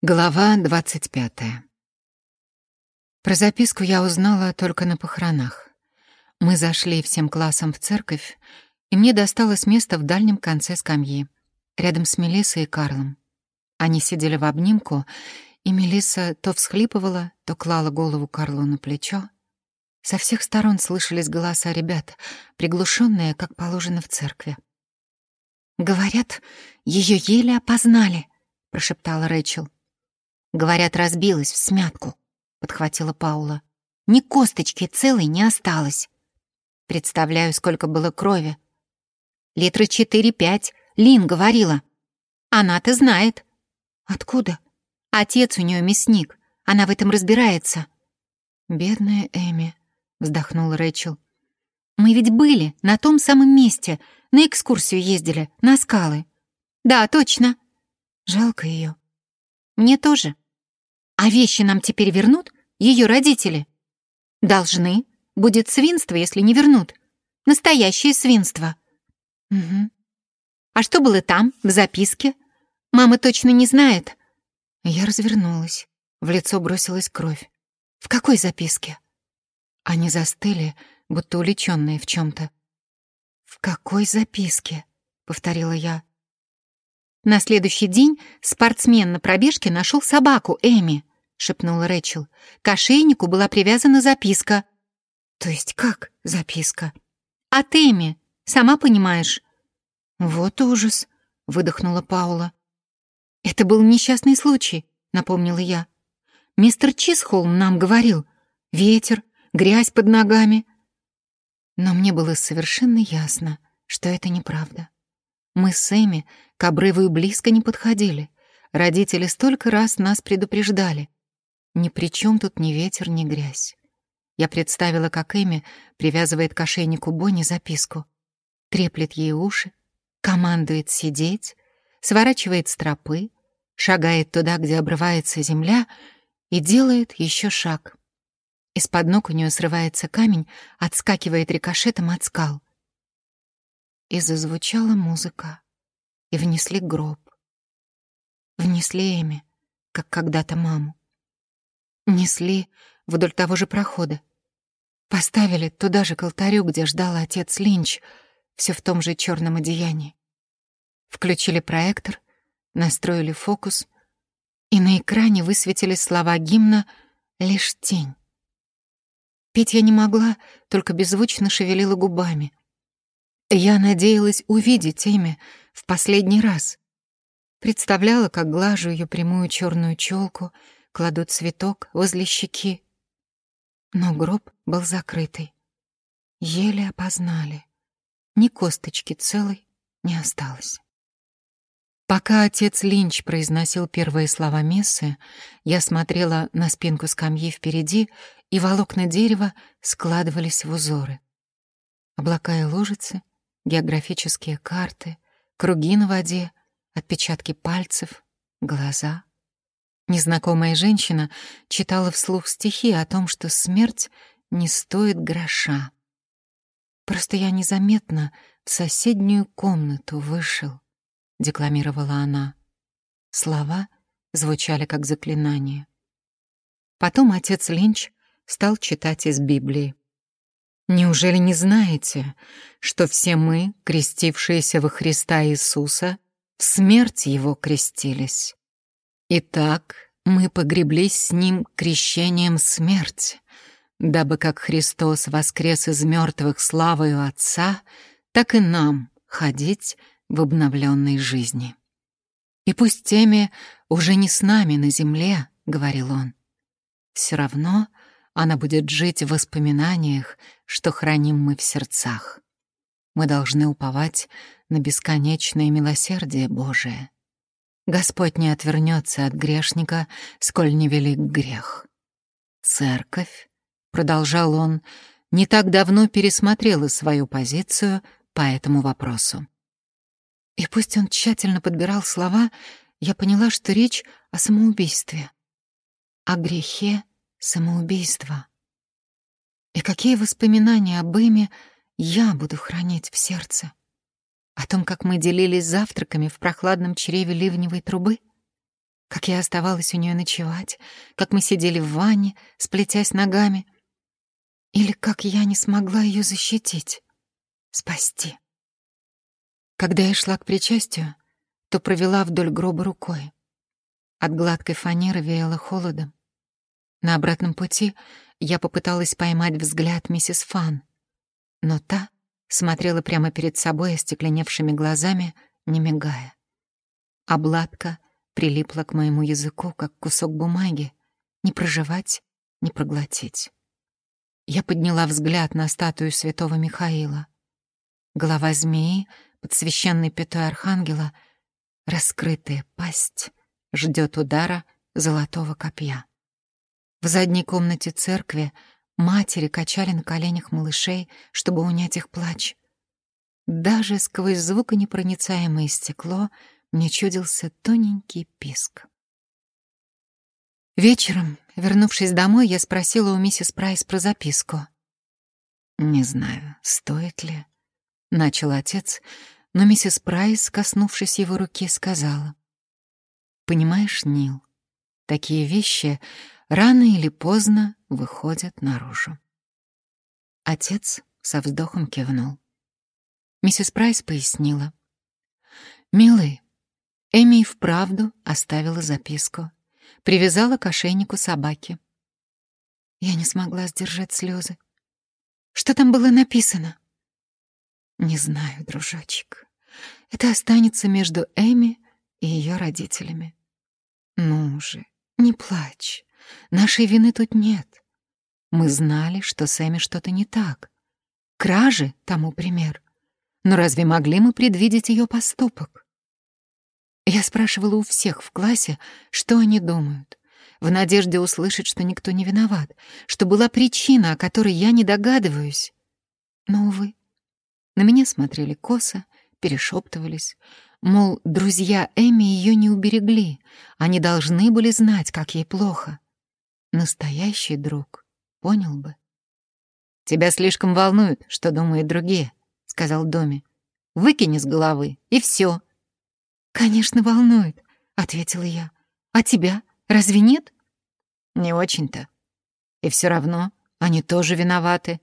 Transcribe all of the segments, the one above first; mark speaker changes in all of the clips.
Speaker 1: Глава двадцать пятая. Про записку я узнала только на похоронах. Мы зашли всем классом в церковь, и мне досталось место в дальнем конце скамьи, рядом с Мелиссой и Карлом. Они сидели в обнимку, и Мелисса то всхлипывала, то клала голову Карлу на плечо. Со всех сторон слышались голоса ребят, приглушенные, как положено в церкви. «Говорят, ее еле опознали», — прошептала Рэйчел. Говорят, разбилась в смятку, подхватила Паула. Ни косточки целой не осталось. Представляю, сколько было крови. Литра четыре-пять, Лин говорила. Она-то знает. Откуда? Отец у нее мясник. Она в этом разбирается. Бедная Эми, вздохнула Рэйчел. Мы ведь были на том самом месте, на экскурсию ездили, на скалы. Да, точно. Жалко ее. Мне тоже. А вещи нам теперь вернут ее родители? Должны. Будет свинство, если не вернут. Настоящее свинство. Угу. А что было там, в записке? Мама точно не знает. Я развернулась. В лицо бросилась кровь. В какой записке? Они застыли, будто уличенные в чем то «В какой записке?» — повторила я. На следующий день спортсмен на пробежке нашел собаку Эми, шепнула Рэчел. К ошейнику была привязана записка. То есть как записка? От Эми, сама понимаешь. Вот ужас, выдохнула Паула. Это был несчастный случай, напомнила я. Мистер Чисхолм нам говорил. Ветер, грязь под ногами. Но мне было совершенно ясно, что это неправда. Мы с Эми к обрыву и близко не подходили. Родители столько раз нас предупреждали. Ни при чем тут ни ветер, ни грязь. Я представила, как Эми привязывает к ошейнику Бонни записку. Треплет ей уши, командует сидеть, сворачивает стропы, шагает туда, где обрывается земля, и делает еще шаг. Из-под ног у нее срывается камень, отскакивает рикошетом от скал и зазвучала музыка, и внесли гроб. Внесли Эми, как когда-то маму. Несли вдоль того же прохода. Поставили туда же к алтарю, где ждал отец Линч, все в том же черном одеянии. Включили проектор, настроили фокус, и на экране высветились слова гимна «Лишь тень». Петь я не могла, только беззвучно шевелила губами. Я надеялась увидеть Эми в последний раз. Представляла, как глажу ее прямую черную челку, кладу цветок возле щеки. Но гроб был закрытый. Еле опознали. Ни косточки целой не осталось. Пока отец Линч произносил первые слова мессы, я смотрела на спинку скамьи впереди, и волокна дерева складывались в узоры. Облака и лужицы географические карты, круги на воде, отпечатки пальцев, глаза. Незнакомая женщина читала вслух стихи о том, что смерть не стоит гроша. «Просто я незаметно в соседнюю комнату вышел», — декламировала она. Слова звучали как заклинание. Потом отец Линч стал читать из Библии. Неужели не знаете, что все мы, крестившиеся во Христа Иисуса, в смерть Его крестились? Итак, мы погреблись с Ним крещением смерти, дабы как Христос воскрес из мертвых славою Отца, так и нам ходить в обновленной жизни. И пусть теми уже не с нами на земле, — говорил он, — все равно — она будет жить в воспоминаниях, что храним мы в сердцах. Мы должны уповать на бесконечное милосердие Божие. Господь не отвернется от грешника, сколь невелик грех. Церковь, — продолжал он, — не так давно пересмотрела свою позицию по этому вопросу. И пусть он тщательно подбирал слова, я поняла, что речь о самоубийстве, о грехе самоубийство. И какие воспоминания об Эме я буду хранить в сердце? О том, как мы делились завтраками в прохладном чреве ливневой трубы? как я оставалась у нее ночевать, как мы сидели в ванне, сплетясь ногами, или как я не смогла ее защитить, спасти. Когда я шла к причастию, то провела вдоль гроба рукой. От гладкой фанеры веяло холодом. На обратном пути я попыталась поймать взгляд миссис Фан, но та смотрела прямо перед собой остекленевшими глазами, не мигая. Обладка прилипла к моему языку, как кусок бумаги, не проживать, не проглотить. Я подняла взгляд на статую святого Михаила. Голова змеи под священной пятой архангела, раскрытая пасть, ждет удара золотого копья. В задней комнате церкви матери качали на коленях малышей, чтобы унять их плач. Даже сквозь звуконепроницаемое стекло мне чудился тоненький писк. Вечером, вернувшись домой, я спросила у миссис Прайс про записку. «Не знаю, стоит ли», — начал отец, но миссис Прайс, коснувшись его руки, сказала. «Понимаешь, Нил, такие вещи рано или поздно выходят наружу». Отец со вздохом кивнул. Миссис Прайс пояснила. «Милый, Эми и вправду оставила записку привязала к ошейнику собаки. Я не смогла сдержать слезы. Что там было написано? Не знаю, дружочек. Это останется между Эми и ее родителями. Ну же, не плачь. Нашей вины тут нет. Мы знали, что с Эми что-то не так. Кражи тому пример. Но разве могли мы предвидеть ее поступок? Я спрашивала у всех в классе, что они думают, в надежде услышать, что никто не виноват, что была причина, о которой я не догадываюсь. Но, увы, на меня смотрели косо, перешептывались, мол, друзья Эми ее не уберегли, они должны были знать, как ей плохо. Настоящий друг понял бы. «Тебя слишком волнует, что думают другие», — сказал Доми. «Выкини с головы, и все. «Конечно, волнует», — ответила я. «А тебя? Разве нет?» «Не очень-то. И все равно они тоже виноваты».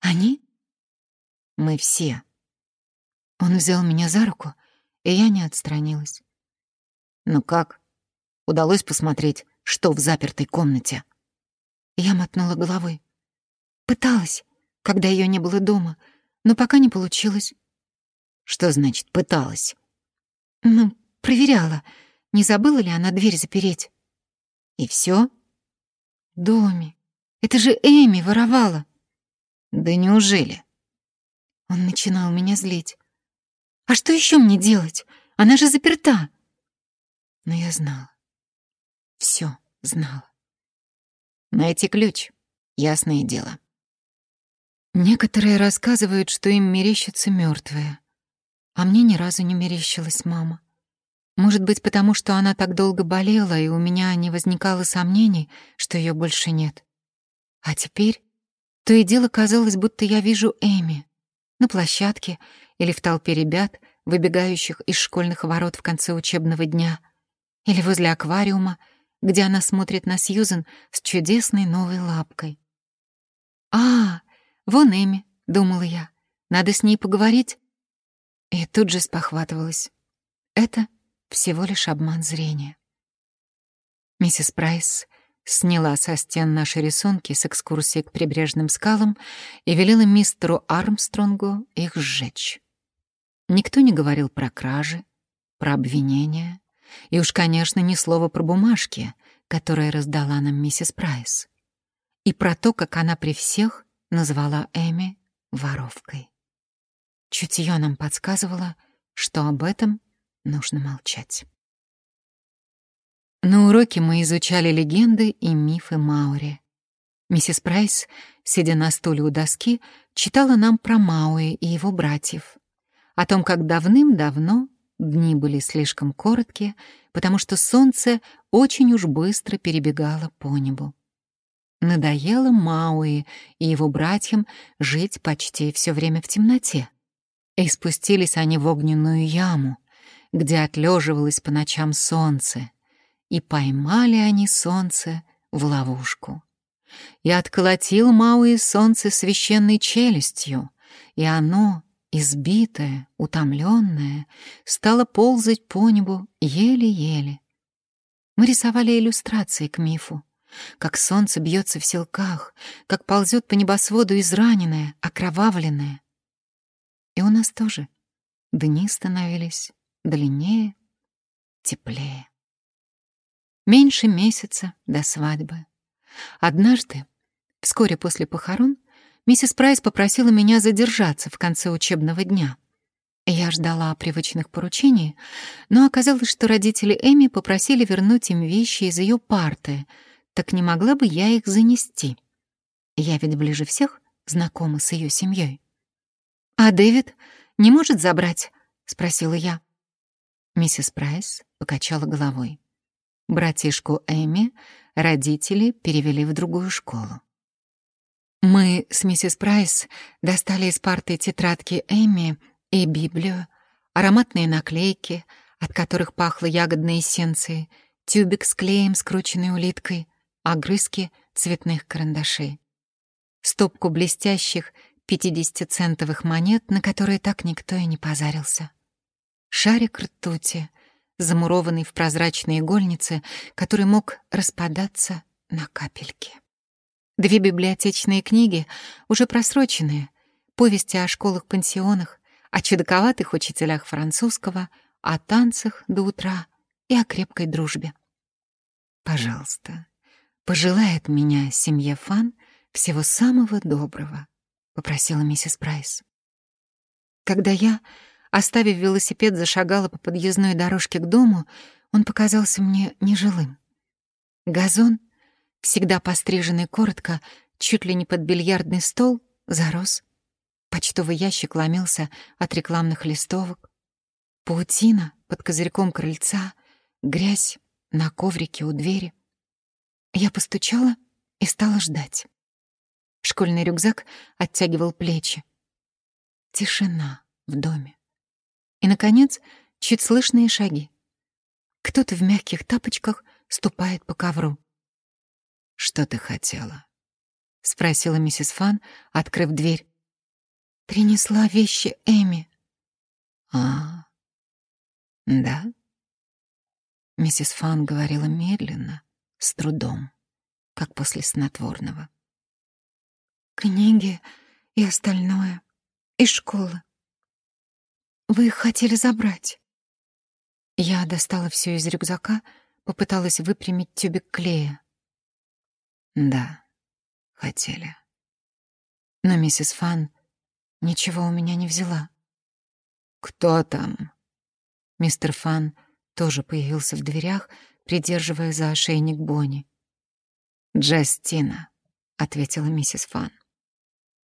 Speaker 1: «Они?» «Мы все». Он взял меня за руку, и я не отстранилась. «Ну как? Удалось посмотреть, что в запертой комнате?» Я мотнула головой. Пыталась, когда ее не было дома, но пока не получилось. «Что значит «пыталась»?» Ну, проверяла, не забыла ли она дверь запереть. И все? Доми. Это же Эми воровала. Да неужели? Он начинал меня злить. А что еще мне делать? Она же заперта. Но я знала. Все знала. Найти ключ. Ясное дело. Некоторые рассказывают, что им мерещится мертвая. А мне ни разу не мерещилась мама. Может быть, потому что она так долго болела, и у меня не возникало сомнений, что ее больше нет. А теперь то и дело казалось, будто я вижу Эми на площадке или в толпе ребят, выбегающих из школьных ворот в конце учебного дня, или возле аквариума, где она смотрит на Сьюзен с чудесной новой лапкой. «А, вон Эми», — думала я, — «надо с ней поговорить». И тут же спохватывалась. Это всего лишь обман зрения. Миссис Прайс сняла со стен наши рисунки с экскурсии к прибрежным скалам и велела мистеру Армстронгу их сжечь. Никто не говорил про кражи, про обвинения, и уж, конечно, ни слова про бумажки, которые раздала нам миссис Прайс, и про то, как она при всех назвала Эми воровкой. Чутье нам подсказывало, что об этом нужно молчать. На уроке мы изучали легенды и мифы маори. Миссис Прайс, сидя на стуле у доски, читала нам про Мауи и его братьев, о том, как давным-давно дни были слишком короткие, потому что солнце очень уж быстро перебегало по небу. Надоело Мауи и его братьям жить почти все время в темноте. И спустились они в огненную яму, где отлеживалось по ночам солнце, и поймали они солнце в ловушку. И отколотил Мауи солнце священной челюстью, и оно, избитое, утомленное, стало ползать по небу еле-еле. Мы рисовали иллюстрации к мифу, как солнце бьется в селках, как ползет по небосводу израненное, окровавленное. И у нас тоже дни становились длиннее, теплее. Меньше месяца до свадьбы. Однажды, вскоре после похорон, миссис Прайс попросила меня задержаться в конце учебного дня. Я ждала привычных поручений, но оказалось, что родители Эми попросили вернуть им вещи из ее парты, так не могла бы я их занести. Я ведь ближе всех знакома с ее семьей. «А Дэвид не может забрать?» — спросила я. Миссис Прайс покачала головой. Братишку Эми родители перевели в другую школу. Мы с миссис Прайс достали из парты тетрадки Эми и Библию, ароматные наклейки, от которых пахло ягодной эссенцией, тюбик с клеем, скрученной улиткой, огрызки цветных карандашей. Стопку блестящих 50-центовых монет, на которые так никто и не позарился. Шарик ртути, замурованный в прозрачные игольницы, который мог распадаться на капельки. Две библиотечные книги, уже просроченные, повести о школах-пансионах, о чудаковатых учителях французского, о танцах до утра и о крепкой дружбе. «Пожалуйста, пожелает меня семье Фан всего самого доброго», — попросила миссис Прайс. Когда я Оставив велосипед, зашагала по подъездной дорожке к дому, он показался мне нежилым. Газон, всегда постриженный коротко, чуть ли не под бильярдный стол, зарос. Почтовый ящик ломился от рекламных листовок. Паутина под козырьком крыльца, грязь на коврике у двери. Я постучала и стала ждать. Школьный рюкзак оттягивал плечи. Тишина в доме. И, наконец, чуть слышные шаги. Кто-то в мягких тапочках ступает по ковру. «Что ты хотела?» — спросила миссис Фан, открыв дверь. «Принесла вещи Эми». «А, да?» Миссис Фан говорила медленно, с трудом, как после снотворного. «Книги и остальное, из школы. Вы их хотели забрать. Я достала все из рюкзака, попыталась выпрямить тюбик клея. Да, хотели. Но миссис Фан ничего у меня не взяла. «Кто там?» Мистер Фан тоже появился в дверях, придерживая за ошейник Бонни. «Джастина», — ответила миссис Фан.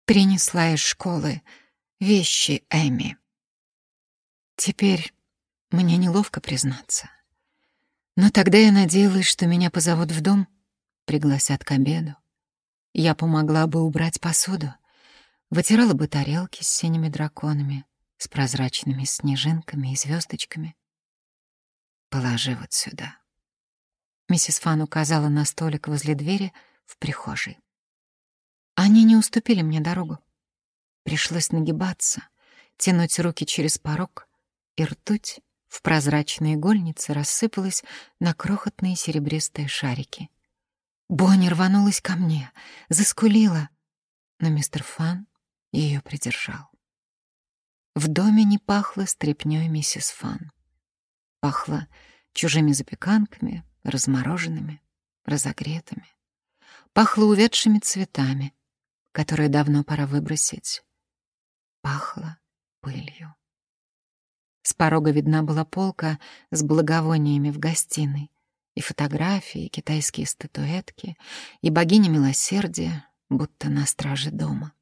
Speaker 1: «Принесла из школы вещи Эми». Теперь мне неловко признаться. Но тогда я надеялась, что меня позовут в дом, пригласят к обеду. Я помогла бы убрать посуду, вытирала бы тарелки с синими драконами, с прозрачными снежинками и звездочками. Положи вот сюда. Миссис Фан указала на столик возле двери в прихожей. Они не уступили мне дорогу. Пришлось нагибаться, тянуть руки через порог — и ртуть в прозрачной игольнице рассыпалась на крохотные серебристые шарики. Бонни рванулась ко мне, заскулила, но мистер Фан ее придержал. В доме не пахло стряпнёй миссис Фан. Пахло чужими запеканками, размороженными, разогретыми. Пахло увядшими цветами, которые давно пора выбросить. Пахло пылью. С порога видна была полка с благовониями в гостиной, и фотографии, и китайские статуэтки, и богиня милосердия, будто на страже дома,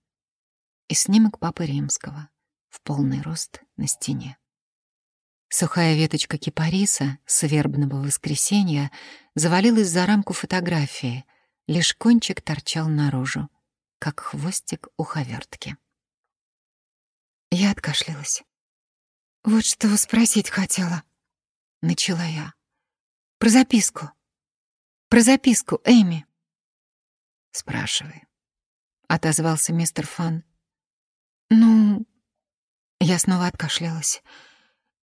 Speaker 1: и снимок Папы Римского в полный рост на стене. Сухая веточка кипариса с вербного воскресенья завалилась за рамку фотографии, лишь кончик торчал наружу, как хвостик уховертки. Я откашлялась. «Вот что спросить хотела», — начала я. Про записку. Про записку, Эми.
Speaker 2: Спрашивай.
Speaker 1: Отозвался мистер Фан. Ну... Я снова откашлялась.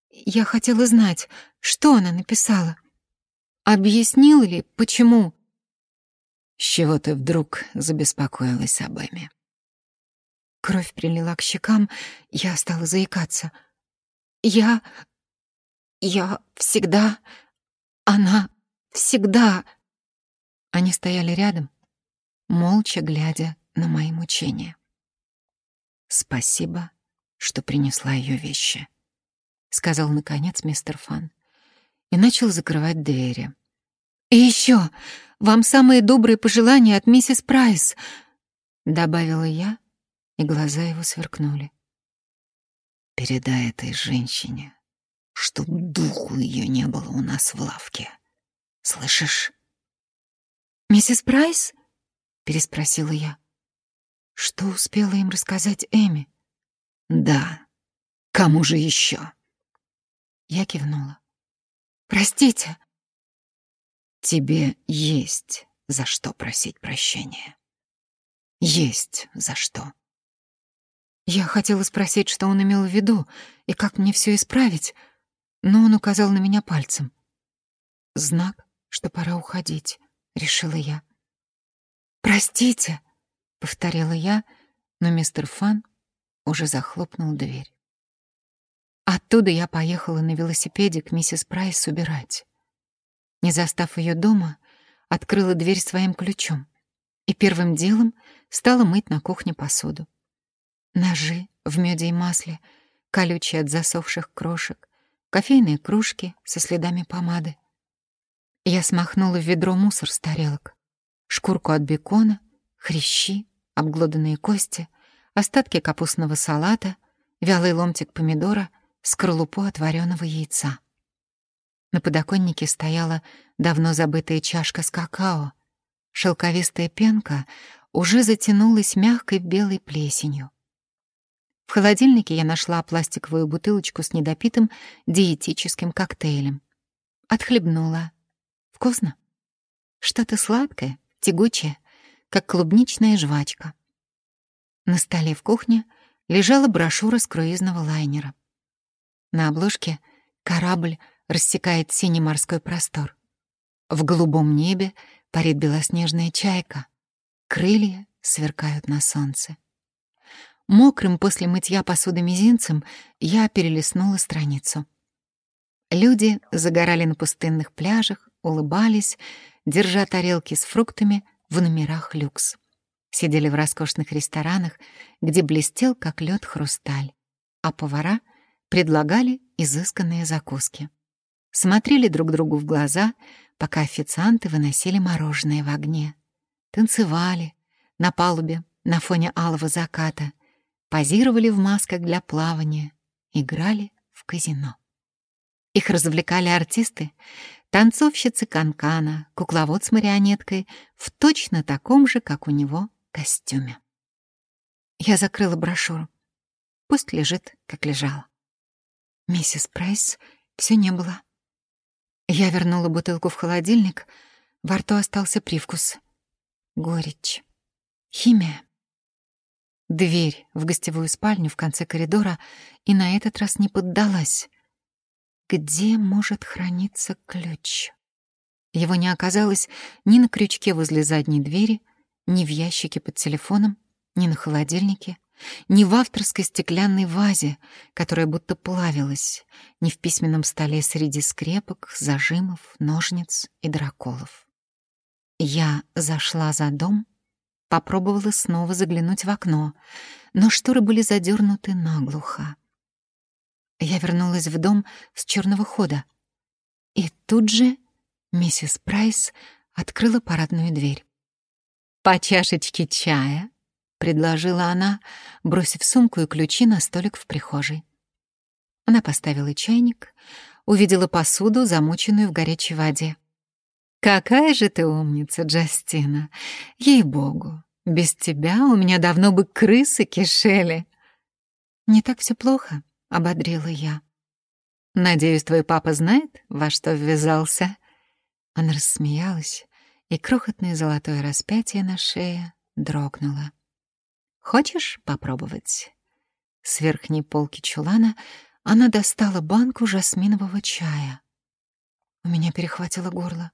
Speaker 1: Я хотела знать, что она написала. Объяснила ли, почему?
Speaker 2: С чего ты вдруг забеспокоилась об Эми?
Speaker 1: Кровь прилила к щекам, я стала заикаться. Я... я всегда... она всегда... Они стояли рядом, молча глядя на мои мучения.
Speaker 2: «Спасибо, что принесла ее вещи», — сказал, наконец, мистер Фан и начал закрывать двери.
Speaker 1: «И еще вам самые добрые пожелания от миссис Прайс», — добавила я, и глаза его сверкнули.
Speaker 2: «Передай этой женщине, чтоб духу ее не было у нас в лавке. Слышишь?»
Speaker 1: «Миссис Прайс?» — переспросила я. Что успела им рассказать Эми?
Speaker 2: «Да. Кому же еще?»
Speaker 1: Я кивнула. «Простите».
Speaker 2: «Тебе есть за что просить прощения. Есть за что».
Speaker 1: Я хотела спросить, что он имел в виду и как мне все исправить, но он указал на меня пальцем. Знак, что пора уходить, решила я. «Простите», — повторила я, но мистер Фан уже захлопнул дверь. Оттуда я поехала на велосипеде к миссис Прайс убирать. Не застав ее дома, открыла дверь своим ключом и первым делом стала мыть на кухне посуду. Ножи в мёде и масле, колючие от засохших крошек, кофейные кружки со следами помады. Я смахнула в ведро мусор с тарелок, шкурку от бекона, хрящи, обглоданные кости, остатки капустного салата, вялый ломтик помидора, скорлупу от вареного яйца. На подоконнике стояла давно забытая чашка с какао. Шелковистая пенка уже затянулась мягкой белой плесенью. В холодильнике я нашла пластиковую бутылочку с недопитым диетическим коктейлем. Отхлебнула. Вкусно? Что-то сладкое, тягучее, как клубничная жвачка. На столе в кухне лежала брошюра с круизного лайнера. На обложке корабль рассекает синий морской простор. В голубом небе парит белоснежная чайка. Крылья сверкают на солнце. Мокрым после мытья посуды мизинцем я перелистнула страницу. Люди загорали на пустынных пляжах, улыбались, держа тарелки с фруктами в номерах люкс. Сидели в роскошных ресторанах, где блестел, как лед, хрусталь, а повара предлагали изысканные закуски. Смотрели друг другу в глаза, пока официанты выносили мороженое в огне. Танцевали на палубе на фоне алого заката — позировали в масках для плавания, играли в казино. Их развлекали артисты, танцовщицы канкана, кукловод с марионеткой в точно таком же, как у него, костюме. Я закрыла брошюру. Пусть лежит, как лежала. Миссис Прайс все не было. Я вернула бутылку в холодильник, во рту остался привкус. Горечь. Химия. Дверь в гостевую спальню в конце коридора и на этот раз не поддалась. Где может храниться ключ? Его не оказалось ни на крючке возле задней двери, ни в ящике под телефоном, ни на холодильнике, ни в авторской стеклянной вазе, которая будто плавилась, ни в письменном столе среди скрепок, зажимов, ножниц и драколов. Я зашла за дом Попробовала снова заглянуть в окно, но шторы были задернуты наглухо. Я вернулась в дом с черного хода. И тут же миссис Прайс открыла парадную дверь. «По чашечке чая», — предложила она, бросив сумку и ключи на столик в прихожей. Она поставила чайник, увидела посуду, замоченную в горячей воде. «Какая же ты умница, Джастина! Ей-богу, без тебя у меня давно бы крысы кишели!» «Не так все плохо», — ободрила я. «Надеюсь, твой папа знает, во что ввязался?» Она рассмеялась, и крохотное золотое распятие на шее дрогнуло. «Хочешь попробовать?» С верхней полки чулана она достала банку жасминового чая. У меня перехватило горло.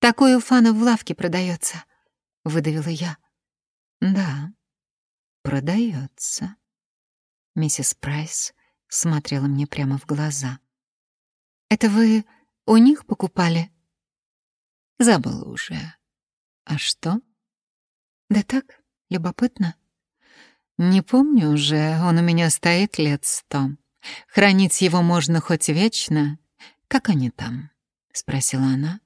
Speaker 1: «Такой у фана в лавке продается», — выдавила я. «Да, продается». Миссис Прайс смотрела мне прямо в глаза. «Это вы у них покупали?» Забыла уже. «А что?» «Да так, любопытно». «Не помню уже, он у меня стоит лет сто. Хранить его можно хоть вечно. Как они там?» — спросила она,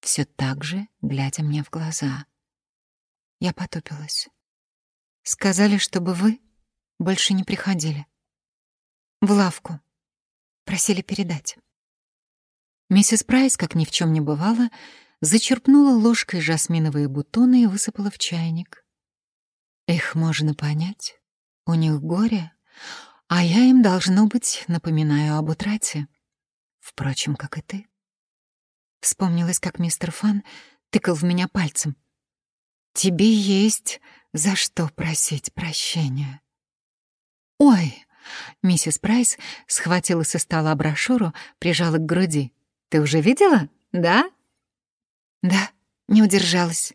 Speaker 1: все так же, глядя мне в глаза. Я потупилась. «Сказали, чтобы вы больше не приходили. В лавку. Просили передать». Миссис Прайс, как ни в чем не бывало, зачерпнула ложкой жасминовые бутоны и высыпала в чайник. Их можно понять. У них горе, а я им, должно быть, напоминаю об утрате. Впрочем, как и ты. Вспомнилось, как мистер Фан тыкал в меня пальцем. «Тебе есть за что просить прощения». «Ой!» — миссис Прайс схватила со стола брошюру, прижала к груди. «Ты уже видела, да?» «Да, не удержалась».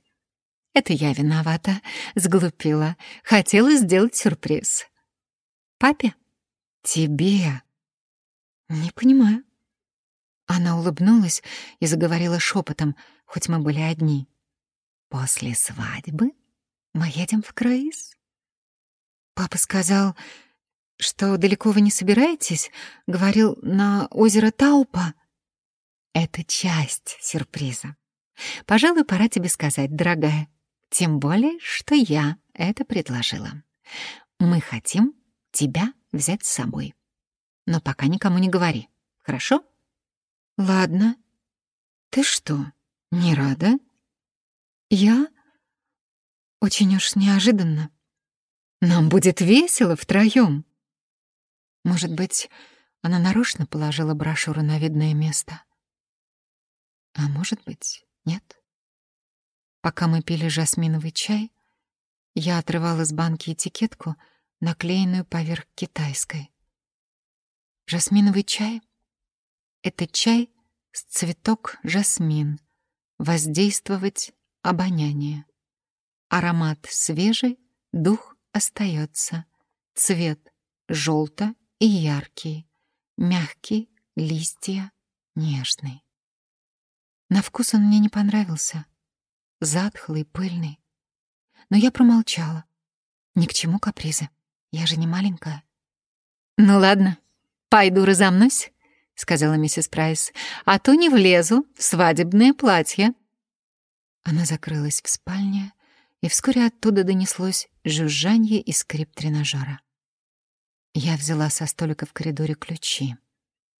Speaker 1: Это я виновата, сглупила. Хотела сделать сюрприз. Папе? Тебе? Не понимаю. Она улыбнулась и заговорила шепотом, хоть мы были одни. После свадьбы мы едем в круиз. Папа сказал, что далеко вы не собираетесь, говорил, на озеро Таупа. Это часть сюрприза. Пожалуй, пора тебе сказать, дорогая. Тем более, что я это предложила. Мы хотим тебя взять с собой. Но пока никому не говори, хорошо? Ладно. Ты что, не рада? Я? Очень уж неожиданно. Нам будет весело втроём. Может быть, она нарочно положила брошюру на видное место. А может быть, нет. Пока мы пили жасминовый чай, я отрывала с банки этикетку, наклеенную поверх китайской. Жасминовый чай — это чай с цветок жасмин, воздействовать обоняние. Аромат свежий, дух остается, цвет желто и яркий, мягкий, листья нежный. На вкус он мне не понравился — затхлый, пыльный. Но я промолчала. Ни к чему капризы. Я же не маленькая. «Ну ладно, пойду разомнусь», — сказала миссис Прайс, «а то не влезу в свадебное платье». Она закрылась в спальне, и вскоре оттуда донеслось жужжанье и скрип тренажера. Я взяла со столика в коридоре ключи.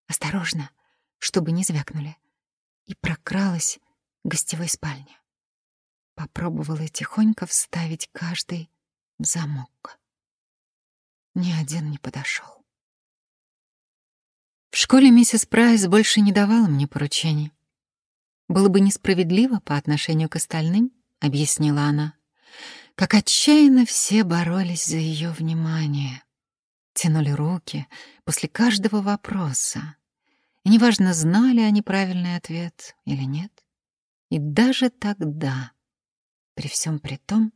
Speaker 1: Осторожно, чтобы не звякнули, и прокралась в гостевой спальне. Попробовала тихонько вставить каждый в замок. Ни один не подошел. В школе миссис Прайс больше не давала мне поручений. Было бы несправедливо по отношению к остальным, объяснила она, как отчаянно все боролись за ее внимание. Тянули руки после каждого вопроса. И неважно, знали они правильный ответ или нет. И даже тогда при всем при том,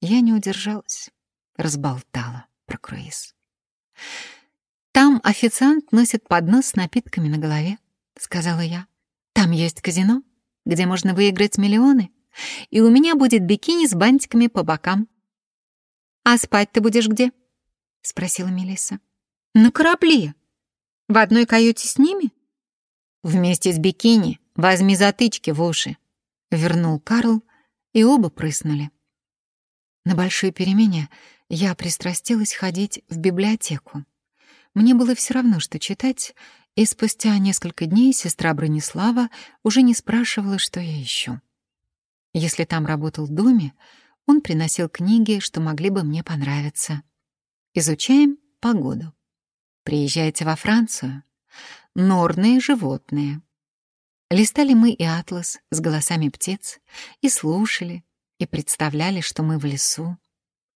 Speaker 1: я не удержалась, разболтала про круиз. «Там официант носит поднос с напитками на голове», — сказала я. «Там есть казино, где можно выиграть миллионы, и у меня будет бикини с бантиками по бокам». «А спать ты будешь где?» — спросила Мелисса. «На корабле. В одной каюте с ними?» «Вместе с бикини возьми затычки в уши», — вернул Карл, и оба прыснули. На большой перемене я пристрастилась ходить в библиотеку. Мне было все равно, что читать, и спустя несколько дней сестра Бронислава уже не спрашивала, что я ищу. Если там работал Думи, он приносил книги, что могли бы мне понравиться. Изучаем погоду. Приезжайте во Францию. Норные животные. Листали мы и атлас с голосами птиц, и слушали, и представляли, что мы в лесу,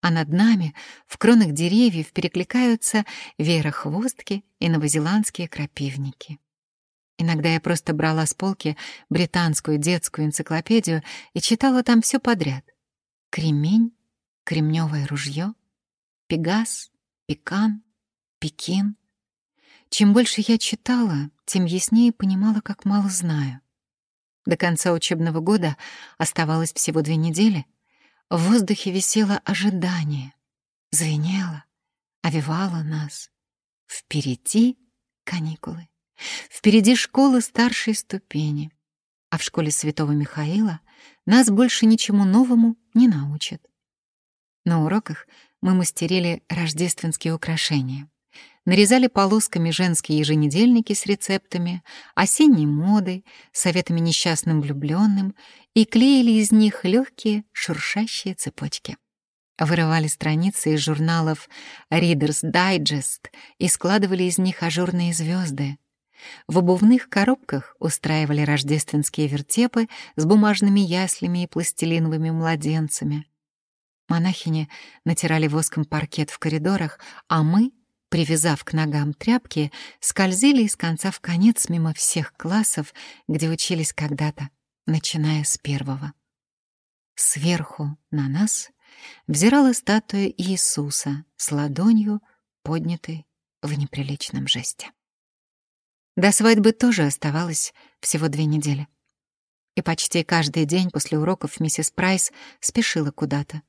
Speaker 1: а над нами в кронах деревьев перекликаются верохвостки и новозеландские крапивники. Иногда я просто брала с полки британскую детскую энциклопедию и читала там все подряд. Кремень, кремневое ружье, пегас, пекан, пекин. Чем больше я читала, тем яснее понимала, как мало знаю. До конца учебного года оставалось всего две недели. В воздухе висело ожидание, звенело, овивало нас. Впереди каникулы. Впереди школы старшей ступени, а в школе Святого Михаила нас больше ничему новому не научат. На уроках мы мастерили рождественские украшения. Нарезали полосками женские еженедельники с рецептами, осенней модой, советами несчастным влюбленным и клеили из них легкие шуршащие цепочки. Вырывали страницы из журналов Reader's Digest и складывали из них ажурные звезды, в обувных коробках устраивали рождественские вертепы с бумажными яслями и пластилиновыми младенцами. Монахини натирали воском паркет в коридорах, а мы, привязав к ногам тряпки, скользили из конца в конец мимо всех классов, где учились когда-то, начиная с первого. Сверху на нас взирала статуя Иисуса с ладонью, поднятой в неприличном жесте. До свадьбы тоже оставалось всего две недели. И почти каждый день после уроков миссис Прайс спешила куда-то.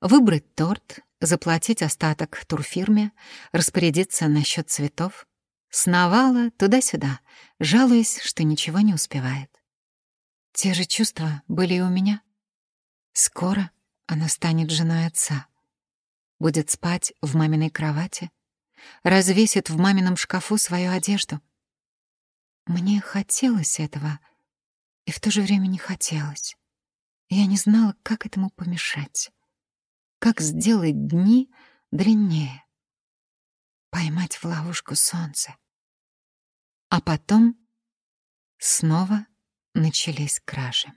Speaker 1: Выбрать торт, заплатить остаток турфирме, распорядиться насчет цветов. Сновала туда-сюда, жалуясь, что ничего не успевает. Те же чувства были и у меня. Скоро она станет женой отца. Будет спать в маминой кровати, развесит в мамином шкафу свою одежду — мне хотелось этого, и в то же время не хотелось. Я не знала, как этому помешать. Как сделать дни длиннее. Поймать в ловушку солнце. А потом снова начались кражи.